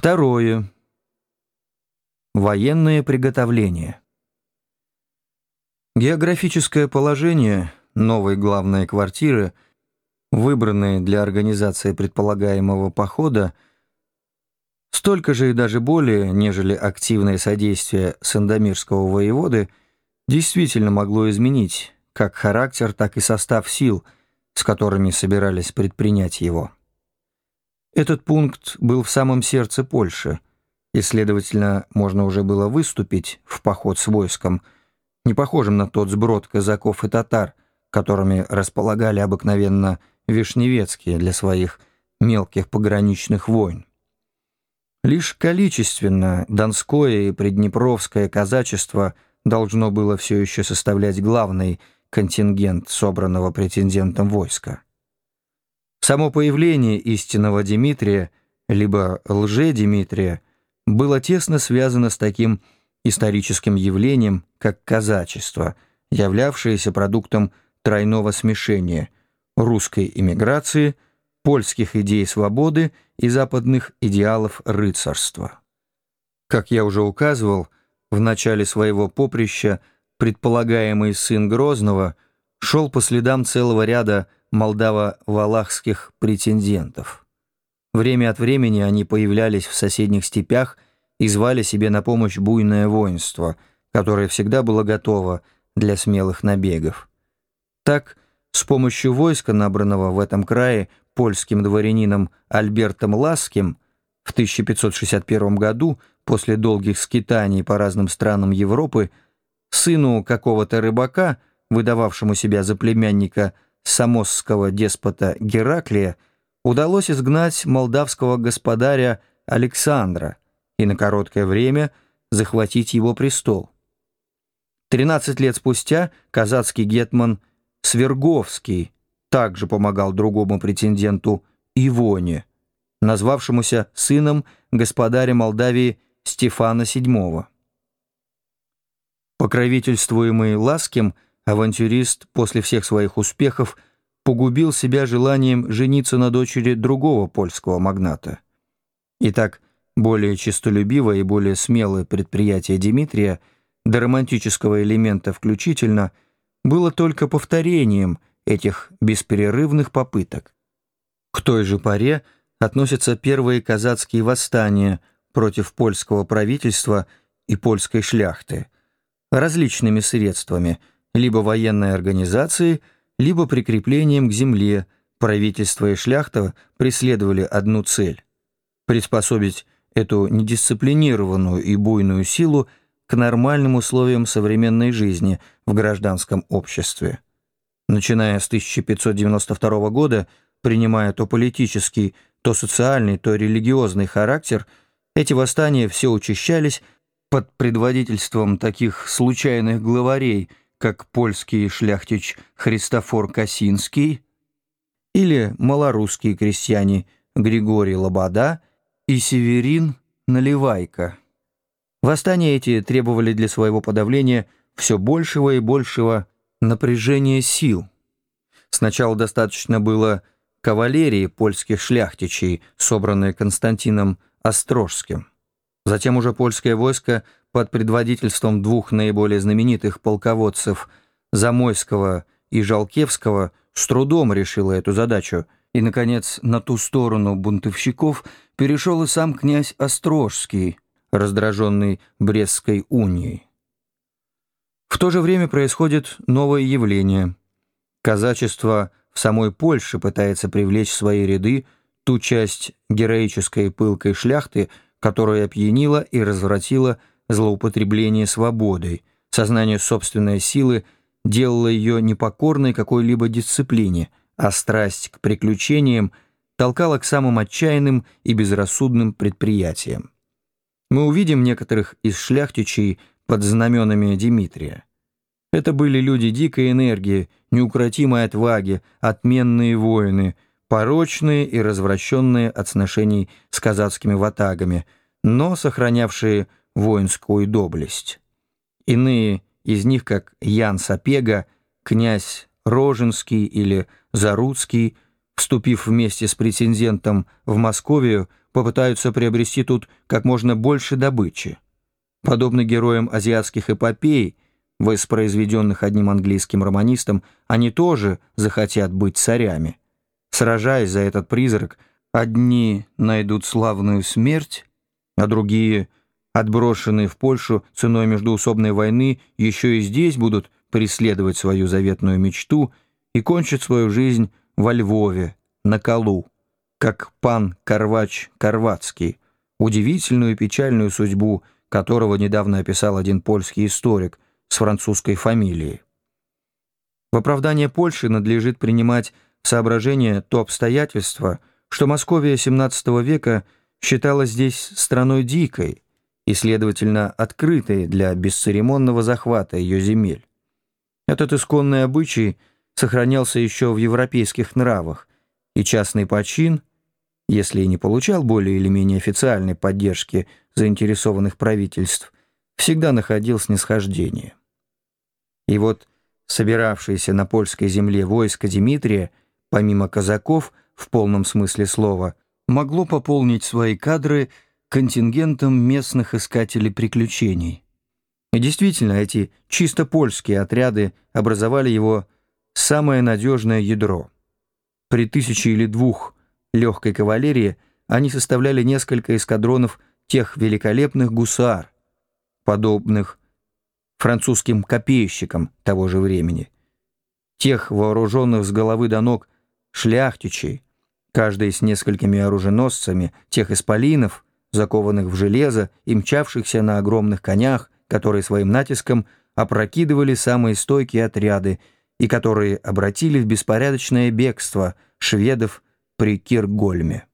Второе. Военные приготовления. Географическое положение новой главной квартиры, выбранной для организации предполагаемого похода, столько же и даже более, нежели активное содействие сандомирского воеводы, действительно могло изменить как характер, так и состав сил, с которыми собирались предпринять его. Этот пункт был в самом сердце Польши, и, следовательно, можно уже было выступить в поход с войском, не похожим на тот сброд казаков и татар, которыми располагали обыкновенно вишневецкие для своих мелких пограничных войн. Лишь количественно Донское и Приднепровское казачество должно было все еще составлять главный контингент собранного претендентом войска. Само появление истинного Дмитрия, либо лже-Дмитрия, было тесно связано с таким историческим явлением, как казачество, являвшееся продуктом тройного смешения русской иммиграции, польских идей свободы и западных идеалов рыцарства. Как я уже указывал, в начале своего поприща предполагаемый сын Грозного шел по следам целого ряда молдаво-валахских претендентов. Время от времени они появлялись в соседних степях и звали себе на помощь буйное воинство, которое всегда было готово для смелых набегов. Так, с помощью войска, набранного в этом крае польским дворянином Альбертом Ласским, в 1561 году, после долгих скитаний по разным странам Европы, сыну какого-то рыбака, выдававшему себя за племянника самосского деспота Гераклия удалось изгнать молдавского господаря Александра и на короткое время захватить его престол. Тринадцать лет спустя казацкий гетман Сверговский также помогал другому претенденту Ивоне, назвавшемуся сыном господаря Молдавии Стефана VII. Покровительствуемый Ласким – авантюрист после всех своих успехов погубил себя желанием жениться на дочери другого польского магната. Итак, более честолюбивое и более смелое предприятие Дмитрия, до романтического элемента включительно, было только повторением этих бесперерывных попыток. К той же паре относятся первые казацкие восстания против польского правительства и польской шляхты различными средствами – либо военной организацией, либо прикреплением к земле, правительство и шляхта преследовали одну цель – приспособить эту недисциплинированную и буйную силу к нормальным условиям современной жизни в гражданском обществе. Начиная с 1592 года, принимая то политический, то социальный, то религиозный характер, эти восстания все учащались под предводительством таких случайных главарей – как польский шляхтич Христофор Косинский или малорусские крестьяне Григорий Лобода и Северин Наливайко. Восстания эти требовали для своего подавления все большего и большего напряжения сил. Сначала достаточно было кавалерии польских шляхтичей, собранной Константином Острожским. Затем уже польское войско – под предводительством двух наиболее знаменитых полководцев Замойского и Жалкевского с трудом решила эту задачу, и, наконец, на ту сторону бунтовщиков перешел и сам князь Острожский, раздраженный Брестской унией. В то же время происходит новое явление. Казачество в самой Польше пытается привлечь в свои ряды ту часть героической пылкой шляхты, которая опьянила и развратила злоупотребление свободой, сознание собственной силы делало ее непокорной какой-либо дисциплине, а страсть к приключениям толкала к самым отчаянным и безрассудным предприятиям. Мы увидим некоторых из шляхтичей под знаменами Дмитрия. Это были люди дикой энергии, неукротимой отваги, отменные воины, порочные и развращенные от сношений с казацкими ватагами, но сохранявшие воинскую доблесть. Иные из них, как Ян Сапега, князь Роженский или Заруцкий, вступив вместе с претендентом в Московию, попытаются приобрести тут как можно больше добычи. Подобно героям азиатских эпопей, воспроизведенных одним английским романистом, они тоже захотят быть царями. Сражаясь за этот призрак, одни найдут славную смерть, а другие, отброшенные в Польшу ценой междуусобной войны, еще и здесь будут преследовать свою заветную мечту и кончат свою жизнь во Львове, на Колу, как пан Карвач Карватский, удивительную и печальную судьбу которого недавно описал один польский историк с французской фамилией. В оправдание Польши надлежит принимать в соображение то обстоятельство, что Московия XVII века считалась здесь страной дикой и, следовательно, открытой для бесцеремонного захвата ее земель. Этот исконный обычай сохранялся еще в европейских нравах, и частный почин, если и не получал более или менее официальной поддержки заинтересованных правительств, всегда находил снисхождение. И вот собиравшееся на польской земле войско Дмитрия, помимо казаков, в полном смысле слова, могло пополнить свои кадры контингентом местных искателей приключений. И действительно, эти чисто польские отряды образовали его самое надежное ядро. При тысяче или двух легкой кавалерии они составляли несколько эскадронов тех великолепных гусар, подобных французским копейщикам того же времени, тех вооруженных с головы до ног шляхтичей, каждый с несколькими оруженосцами, тех исполинов, закованных в железо и мчавшихся на огромных конях, которые своим натиском опрокидывали самые стойкие отряды и которые обратили в беспорядочное бегство шведов при Киргольме.